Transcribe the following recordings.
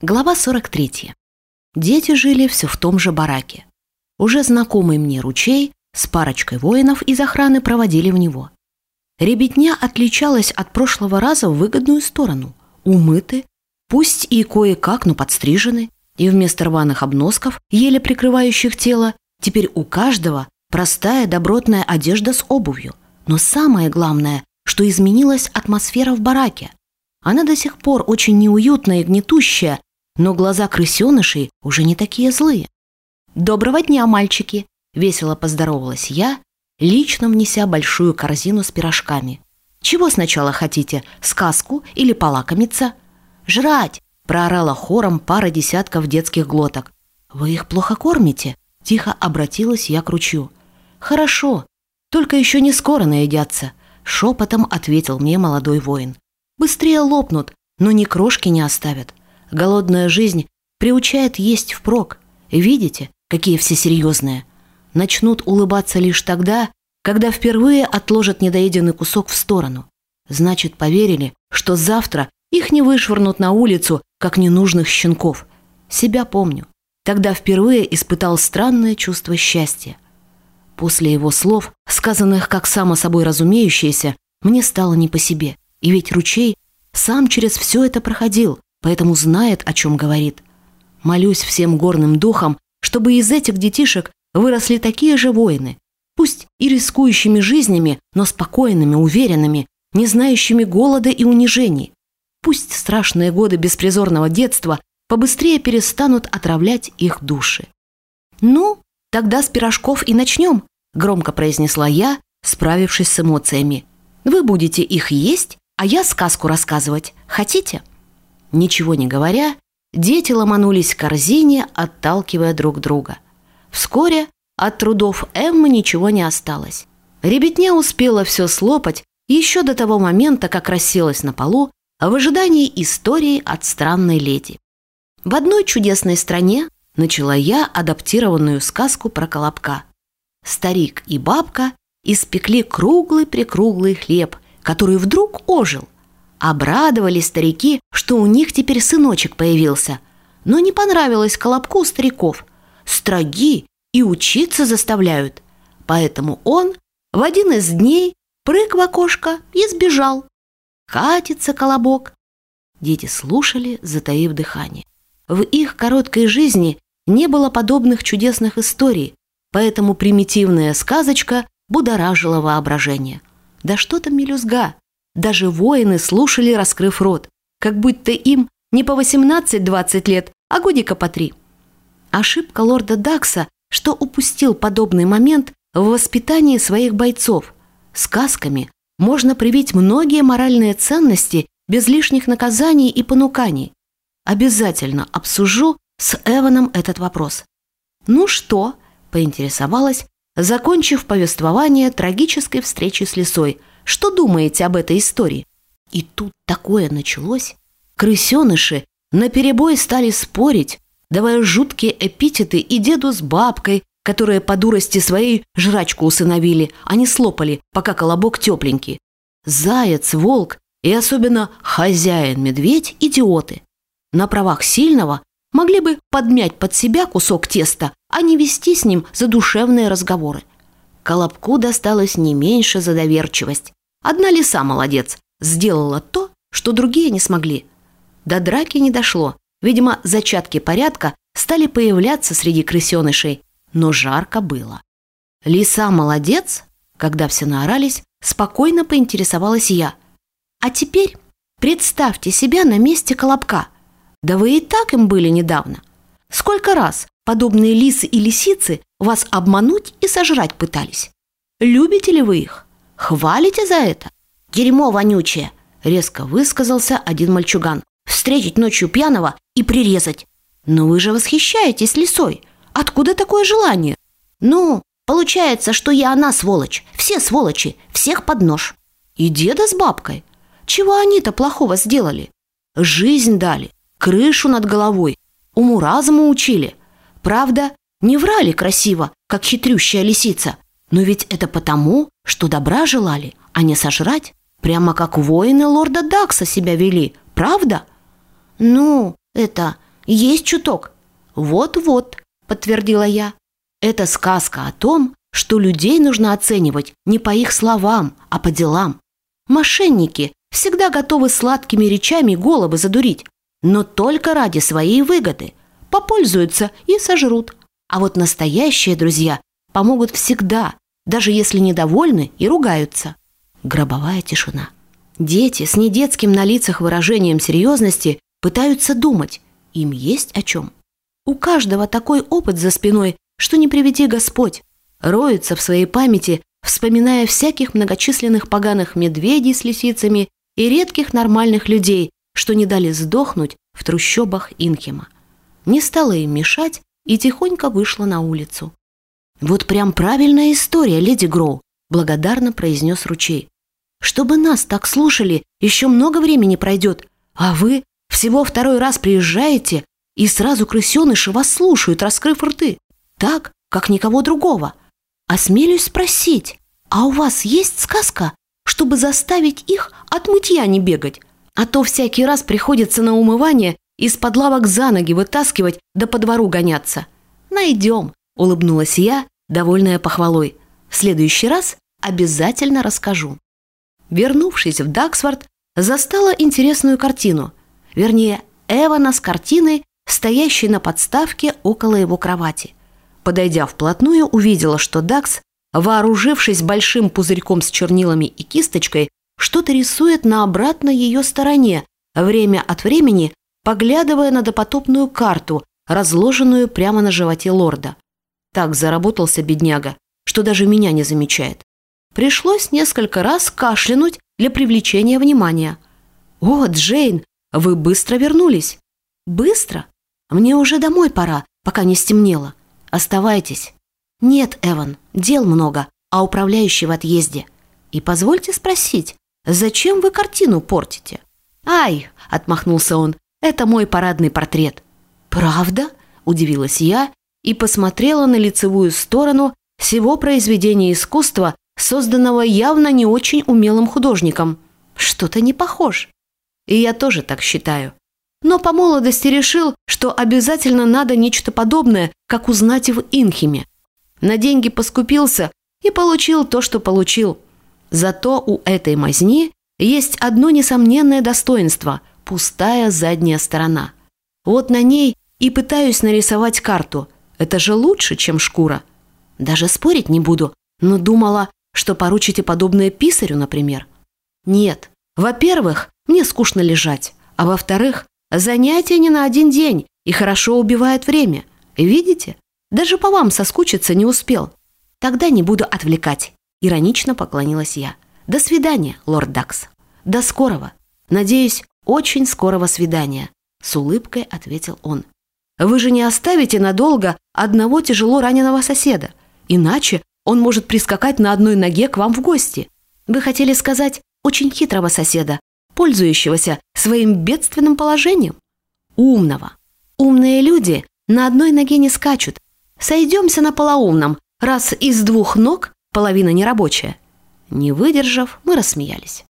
Глава 43. Дети жили все в том же бараке. Уже знакомый мне ручей с парочкой воинов из охраны проводили в него. Ребятня отличалась от прошлого раза в выгодную сторону. Умыты, пусть и кое-как, но подстрижены, и вместо рваных обносков, еле прикрывающих тело, теперь у каждого простая добротная одежда с обувью. Но самое главное, что изменилась атмосфера в бараке. Она до сих пор очень неуютная и гнетущая, но глаза крысенышей уже не такие злые. «Доброго дня, мальчики!» – весело поздоровалась я, лично внеся большую корзину с пирожками. «Чего сначала хотите, сказку или полакомиться?» «Жрать!» – проорала хором пара десятков детских глоток. «Вы их плохо кормите?» – тихо обратилась я к ручью. «Хорошо, только еще не скоро наедятся», – шепотом ответил мне молодой воин. «Быстрее лопнут, но ни крошки не оставят. Голодная жизнь приучает есть впрок. Видите, какие все серьезные? Начнут улыбаться лишь тогда, когда впервые отложат недоеденный кусок в сторону. Значит, поверили, что завтра их не вышвырнут на улицу, как ненужных щенков. Себя помню. Тогда впервые испытал странное чувство счастья. После его слов, сказанных как само собой разумеющееся, мне стало не по себе. И ведь ручей сам через все это проходил, поэтому знает, о чем говорит. Молюсь всем горным духам, чтобы из этих детишек выросли такие же воины, пусть и рискующими жизнями, но спокойными, уверенными, не знающими голода и унижений. Пусть страшные годы беспризорного детства побыстрее перестанут отравлять их души. «Ну, тогда с пирожков и начнем», – громко произнесла я, справившись с эмоциями. «Вы будете их есть, а я сказку рассказывать. Хотите?» Ничего не говоря, дети ломанулись к корзине, отталкивая друг друга. Вскоре от трудов Эммы ничего не осталось. Ребятня успела все слопать еще до того момента, как расселась на полу в ожидании истории от странной леди. В одной чудесной стране начала я адаптированную сказку про колобка. Старик и бабка испекли круглый-прикруглый хлеб, который вдруг ожил – Обрадовались старики, что у них теперь сыночек появился. Но не понравилось Колобку стариков. Строги и учиться заставляют. Поэтому он в один из дней прыг в окошко и сбежал. Катится Колобок. Дети слушали, затаив дыхание. В их короткой жизни не было подобных чудесных историй, поэтому примитивная сказочка будоражила воображение. Да что там мелюзга? Даже воины слушали, раскрыв рот, как будто им не по 18-20 лет, а годика по три. Ошибка лорда Дакса, что упустил подобный момент в воспитании своих бойцов. Сказками можно привить многие моральные ценности без лишних наказаний и понуканий. Обязательно обсужу с Эваном этот вопрос. «Ну что?» – поинтересовалась, закончив повествование трагической встречи с лисой – что думаете об этой истории?» И тут такое началось. Крысеныши наперебой стали спорить, давая жуткие эпитеты и деду с бабкой, которые по дурости своей жрачку усыновили, а не слопали, пока колобок тепленький. Заяц, волк и особенно хозяин-медведь – идиоты. На правах сильного могли бы подмять под себя кусок теста, а не вести с ним задушевные разговоры. Колобку досталось не меньше за доверчивость. Одна лиса молодец, сделала то, что другие не смогли. До драки не дошло. Видимо, зачатки порядка стали появляться среди крысенышей, но жарко было. Лиса молодец, когда все наорались, спокойно поинтересовалась я. А теперь представьте себя на месте колобка. Да вы и так им были недавно. Сколько раз подобные лисы и лисицы вас обмануть и сожрать пытались? Любите ли вы их? Хвалите за это? Дерьмо вонючее!» Резко высказался один мальчуган. «Встретить ночью пьяного и прирезать!» «Но вы же восхищаетесь лисой! Откуда такое желание?» «Ну, получается, что я она сволочь. Все сволочи, всех под нож. И деда с бабкой. Чего они-то плохого сделали? Жизнь дали, крышу над головой, уму-разуму учили. Правда, не врали красиво, как хитрющая лисица. Но ведь это потому, что добра желали, а не сожрать. Прямо как воины лорда Дакса себя вели, правда? Ну, это, Есть чуток. Вот-вот, подтвердила я. Это сказка о том, что людей нужно оценивать не по их словам, а по делам. Мошенники всегда готовы сладкими речами головы задурить, но только ради своей выгоды. Попользуются и сожрут. А вот настоящие друзья помогут всегда, даже если недовольны и ругаются. Гробовая тишина. Дети с недетским на лицах выражением серьезности пытаются думать. Им есть о чем. У каждого такой опыт за спиной, что не приведи Господь. Роются в своей памяти, вспоминая всяких многочисленных поганых медведей с лисицами и редких нормальных людей, что не дали сдохнуть в трущобах Инхема. Не стала им мешать и тихонько вышла на улицу. «Вот прям правильная история, леди Гроу», – благодарно произнес ручей. «Чтобы нас так слушали, еще много времени пройдет, а вы всего второй раз приезжаете, и сразу крысеныши вас слушают, раскрыв рты. Так, как никого другого. Осмелюсь спросить, а у вас есть сказка, чтобы заставить их от мытья не бегать? А то всякий раз приходится на умывание из-под лавок за ноги вытаскивать да по двору гоняться. Найдем, улыбнулась я, довольная похвалой. В следующий раз обязательно расскажу. Вернувшись в Даксфорд, застала интересную картину. Вернее, Эвана с картиной, стоящей на подставке около его кровати. Подойдя вплотную, увидела, что Дакс, вооружившись большим пузырьком с чернилами и кисточкой, что-то рисует на обратной ее стороне, время от времени поглядывая на допотопную карту, разложенную прямо на животе лорда. Так заработался бедняга, что даже меня не замечает. Пришлось несколько раз кашлянуть для привлечения внимания. «О, Джейн, вы быстро вернулись!» «Быстро? Мне уже домой пора, пока не стемнело. Оставайтесь». «Нет, Эван, дел много, а управляющий в отъезде. И позвольте спросить, зачем вы картину портите?» «Ай!» – отмахнулся он. «Это мой парадный портрет». «Правда?» – удивилась я и посмотрела на лицевую сторону всего произведения искусства, созданного явно не очень умелым художником. Что-то не похож. И я тоже так считаю. Но по молодости решил, что обязательно надо нечто подобное, как узнать в Инхиме. На деньги поскупился и получил то, что получил. Зато у этой мазни есть одно несомненное достоинство – пустая задняя сторона. Вот на ней и пытаюсь нарисовать карту. Это же лучше, чем шкура. Даже спорить не буду, но думала, что поручите подобное писарю, например. Нет. Во-первых, мне скучно лежать, а во-вторых, занятие не на один день и хорошо убивает время. Видите? Даже по вам соскучиться не успел. Тогда не буду отвлекать. Иронично поклонилась я. До свидания, лорд Дакс. До скорого. Надеюсь, очень скорого свидания. С улыбкой ответил он. Вы же не оставите надолго одного тяжело раненого соседа. Иначе он может прискакать на одной ноге к вам в гости. Вы хотели сказать очень хитрого соседа, пользующегося своим бедственным положением? Умного. Умные люди на одной ноге не скачут. Сойдемся на полоумном, раз из двух ног половина нерабочая. Не выдержав, мы рассмеялись.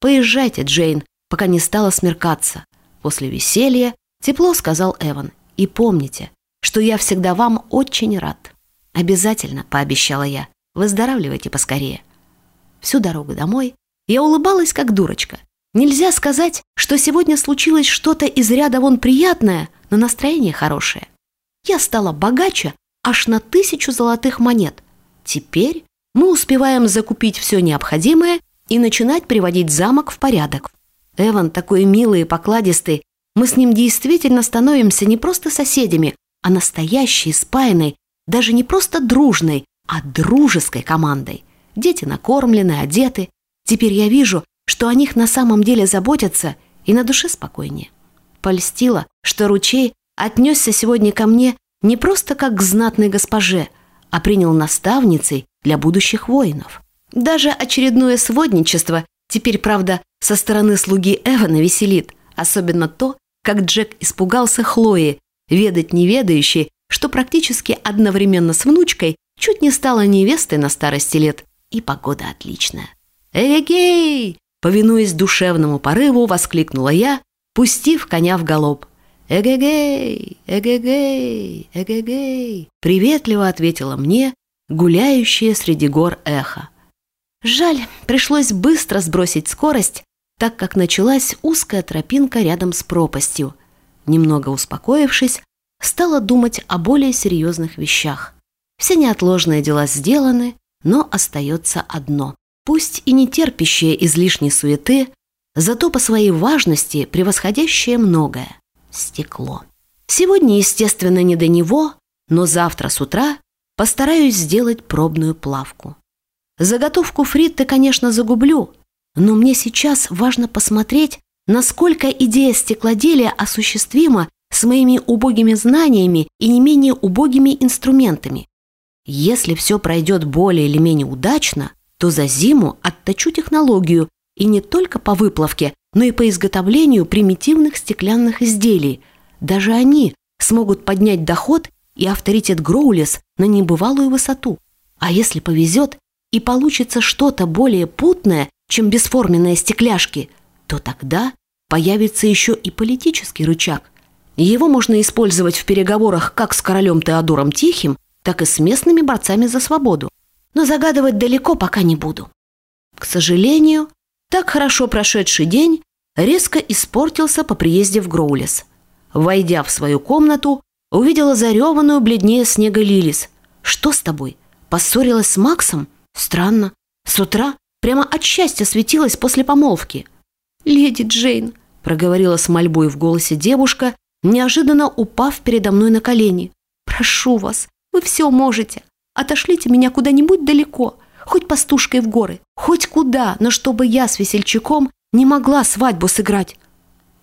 «Поезжайте, Джейн, пока не стало смеркаться. После веселья тепло сказал Эван. И помните, что я всегда вам очень рад. Обязательно, пообещала я. Выздоравливайте поскорее. Всю дорогу домой я улыбалась, как дурочка. Нельзя сказать, что сегодня случилось что-то из ряда вон приятное, но настроение хорошее. Я стала богаче аж на тысячу золотых монет. Теперь мы успеваем закупить все необходимое и начинать приводить замок в порядок. Эван такой милый и покладистый. Мы с ним действительно становимся не просто соседями, а настоящей, спаянной, даже не просто дружной, а дружеской командой. Дети накормлены, одеты. Теперь я вижу, что о них на самом деле заботятся и на душе спокойнее. Польстило, что ручей отнесся сегодня ко мне не просто как к знатной госпоже, а принял наставницей для будущих воинов. Даже очередное сводничество теперь, правда, со стороны слуги Эвана веселит, особенно то, как Джек испугался Хлои, ведать неведающей, что практически одновременно с внучкой чуть не стала невестой на старости лет, и погода отличная. «Эгегей!» Повинуясь душевному порыву, воскликнула я, пустив коня в галоп. «Эгегей! Эгегей! Эгегей!» Приветливо ответила мне гуляющее среди гор эхо. Жаль, пришлось быстро сбросить скорость, так как началась узкая тропинка рядом с пропастью. Немного успокоившись, стала думать о более серьезных вещах. Все неотложные дела сделаны, но остается одно. Пусть и не терпящее излишней суеты, зато по своей важности превосходящее многое – стекло. Сегодня, естественно, не до него, но завтра с утра постараюсь сделать пробную плавку. Заготовку фритты, конечно, загублю, но мне сейчас важно посмотреть, насколько идея стеклоделия осуществима с моими убогими знаниями и не менее убогими инструментами. Если все пройдет более или менее удачно, то за зиму отточу технологию и не только по выплавке, но и по изготовлению примитивных стеклянных изделий. Даже они смогут поднять доход и авторитет Гроулес на небывалую высоту. А если повезет, и получится что-то более путное, чем бесформенные стекляшки, то тогда появится еще и политический рычаг. Его можно использовать в переговорах как с королем Теодором Тихим, так и с местными борцами за свободу. Но загадывать далеко пока не буду. К сожалению, так хорошо прошедший день резко испортился по приезде в Гроулес. Войдя в свою комнату, увидела зареванную бледнее снега Лилис. «Что с тобой? Поссорилась с Максом?» Странно. С утра прямо от счастья светилась после помолвки. «Леди Джейн», — проговорила с мольбой в голосе девушка, неожиданно упав передо мной на колени. «Прошу вас, вы все можете. Отошлите меня куда-нибудь далеко, хоть пастушкой в горы, хоть куда, но чтобы я с весельчаком не могла свадьбу сыграть».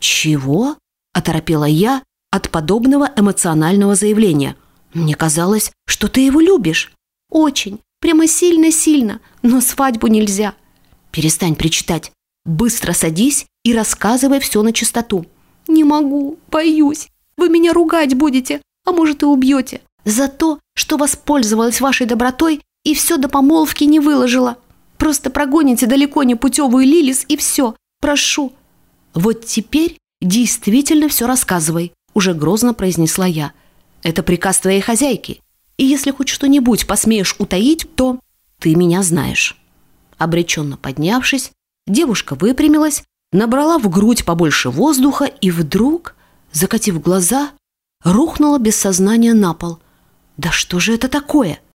«Чего?» – оторопела я от подобного эмоционального заявления. «Мне казалось, что ты его любишь». «Очень. Прямо сильно-сильно, но свадьбу нельзя. Перестань причитать. Быстро садись и рассказывай все на чистоту. Не могу, боюсь. Вы меня ругать будете, а может и убьете. За то, что воспользовалась вашей добротой и все до помолвки не выложила. Просто прогоните далеко не путевую Лилис и все. Прошу. Вот теперь действительно все рассказывай, уже грозно произнесла я. Это приказ твоей хозяйки. И если хоть что-нибудь посмеешь утаить, то ты меня знаешь». Обреченно поднявшись, девушка выпрямилась, набрала в грудь побольше воздуха и вдруг, закатив глаза, рухнула без сознания на пол. «Да что же это такое?»